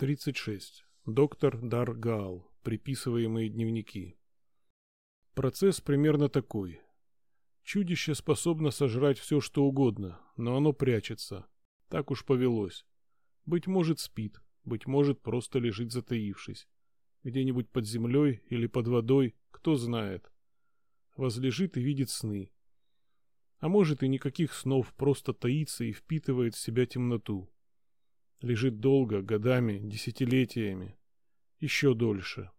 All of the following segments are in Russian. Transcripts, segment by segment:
36. Доктор Дар Гаал. Приписываемые дневники. Процесс примерно такой. Чудище способно сожрать все, что угодно, но оно прячется. Так уж повелось. Быть может, спит, быть может, просто лежит затаившись. Где-нибудь под землей или под водой, кто знает. Возлежит и видит сны. А может и никаких снов, просто таится и впитывает в себя темноту. Лежит долго, годами, десятилетиями. Еще дольше.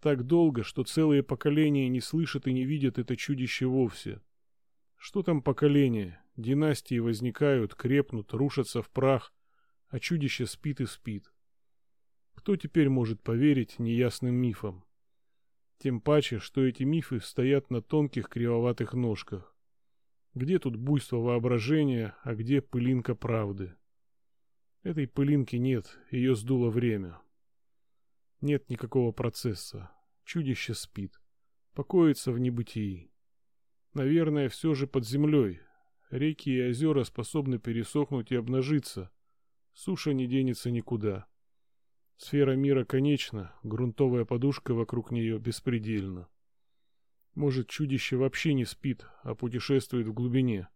Так долго, что целые поколения не слышат и не видят это чудище вовсе. Что там поколения? Династии возникают, крепнут, рушатся в прах, а чудище спит и спит. Кто теперь может поверить неясным мифам? Тем паче, что эти мифы стоят на тонких кривоватых ножках. Где тут буйство воображения, а где пылинка правды? Этой пылинки нет, ее сдуло время. Нет никакого процесса. Чудище спит. Покоится в небытии. Наверное, все же под землей. Реки и озера способны пересохнуть и обнажиться. Суша не денется никуда. Сфера мира конечна, грунтовая подушка вокруг нее беспредельна. Может, чудище вообще не спит, а путешествует в глубине.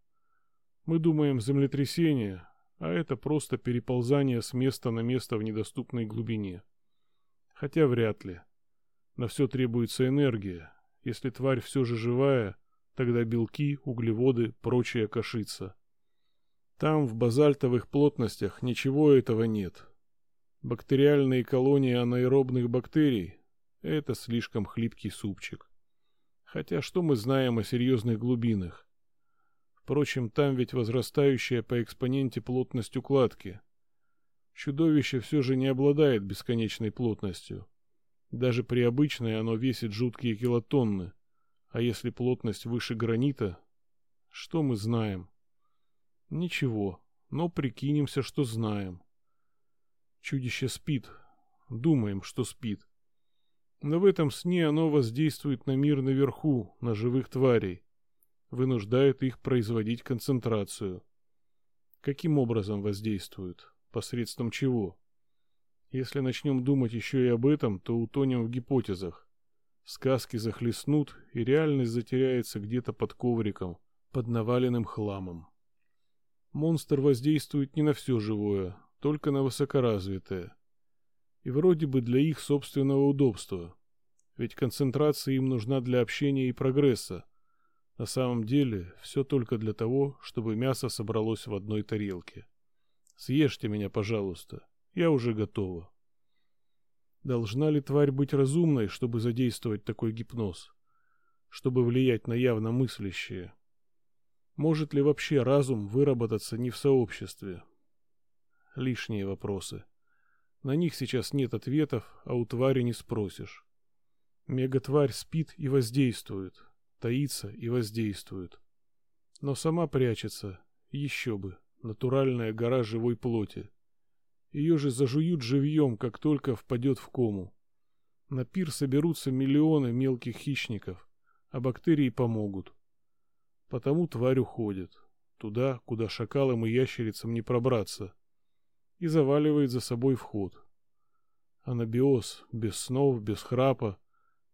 Мы думаем землетрясение, а это просто переползание с места на место в недоступной глубине. Хотя вряд ли. На все требуется энергия. Если тварь все же живая, тогда белки, углеводы, прочая кашица. Там, в базальтовых плотностях, ничего этого нет. Бактериальные колонии анаэробных бактерий – это слишком хлипкий супчик. Хотя что мы знаем о серьезных глубинах? Впрочем, там ведь возрастающая по экспоненте плотность укладки. Чудовище все же не обладает бесконечной плотностью. Даже при обычной оно весит жуткие килотонны. А если плотность выше гранита, что мы знаем? Ничего, но прикинемся, что знаем. Чудище спит. Думаем, что спит. Но в этом сне оно воздействует на мир наверху, на живых тварей вынуждают их производить концентрацию. Каким образом воздействуют? Посредством чего? Если начнем думать еще и об этом, то утонем в гипотезах. Сказки захлестнут, и реальность затеряется где-то под ковриком, под наваленным хламом. Монстр воздействует не на все живое, только на высокоразвитое. И вроде бы для их собственного удобства. Ведь концентрация им нужна для общения и прогресса, на самом деле, все только для того, чтобы мясо собралось в одной тарелке. Съешьте меня, пожалуйста. Я уже готова. Должна ли тварь быть разумной, чтобы задействовать такой гипноз? Чтобы влиять на явно мыслящее? Может ли вообще разум выработаться не в сообществе? Лишние вопросы. На них сейчас нет ответов, а у твари не спросишь. Мегатварь спит и воздействует, таится и воздействует. Но сама прячется, еще бы, натуральная гора живой плоти. Ее же зажуют живьем, как только впадет в кому. На пир соберутся миллионы мелких хищников, а бактерии помогут. Потому тварь уходит, туда, куда шакалам и ящерицам не пробраться, и заваливает за собой вход. Анабиоз, без снов, без храпа,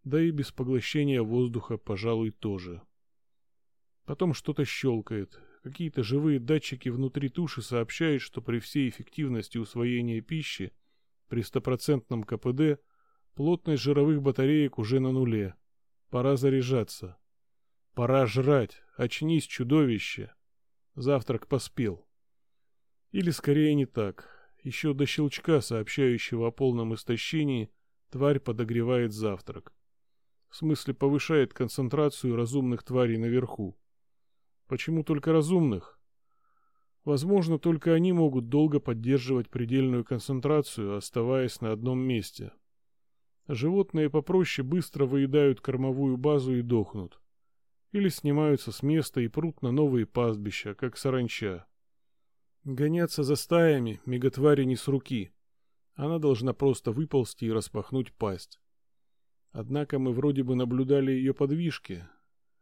да и без поглощения воздуха, пожалуй, тоже. Потом что-то щелкает. Какие-то живые датчики внутри туши сообщают, что при всей эффективности усвоения пищи, при стопроцентном КПД, плотность жировых батареек уже на нуле. Пора заряжаться. Пора жрать. Очнись, чудовище. Завтрак поспел. Или скорее не так. Еще до щелчка, сообщающего о полном истощении, тварь подогревает завтрак. В смысле повышает концентрацию разумных тварей наверху. Почему только разумных? Возможно, только они могут долго поддерживать предельную концентрацию, оставаясь на одном месте. Животные попроще быстро выедают кормовую базу и дохнут. Или снимаются с места и прут на новые пастбища, как саранча. Гоняться за стаями мегатвари не с руки. Она должна просто выползти и распахнуть пасть. Однако мы вроде бы наблюдали ее подвижки.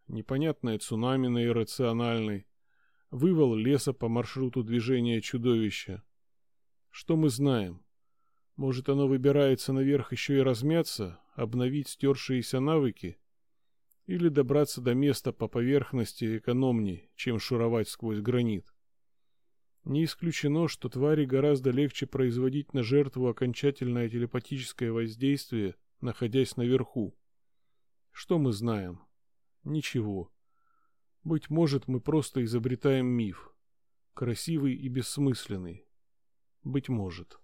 Непонятное цунами на иррациональной. Вывал леса по маршруту движения чудовища. Что мы знаем? Может, оно выбирается наверх еще и размяться, обновить стершиеся навыки? Или добраться до места по поверхности экономней, чем шуровать сквозь гранит? Не исключено, что твари гораздо легче производить на жертву окончательное телепатическое воздействие, находясь наверху. Что мы знаем? Ничего. Быть может, мы просто изобретаем миф. Красивый и бессмысленный. Быть может.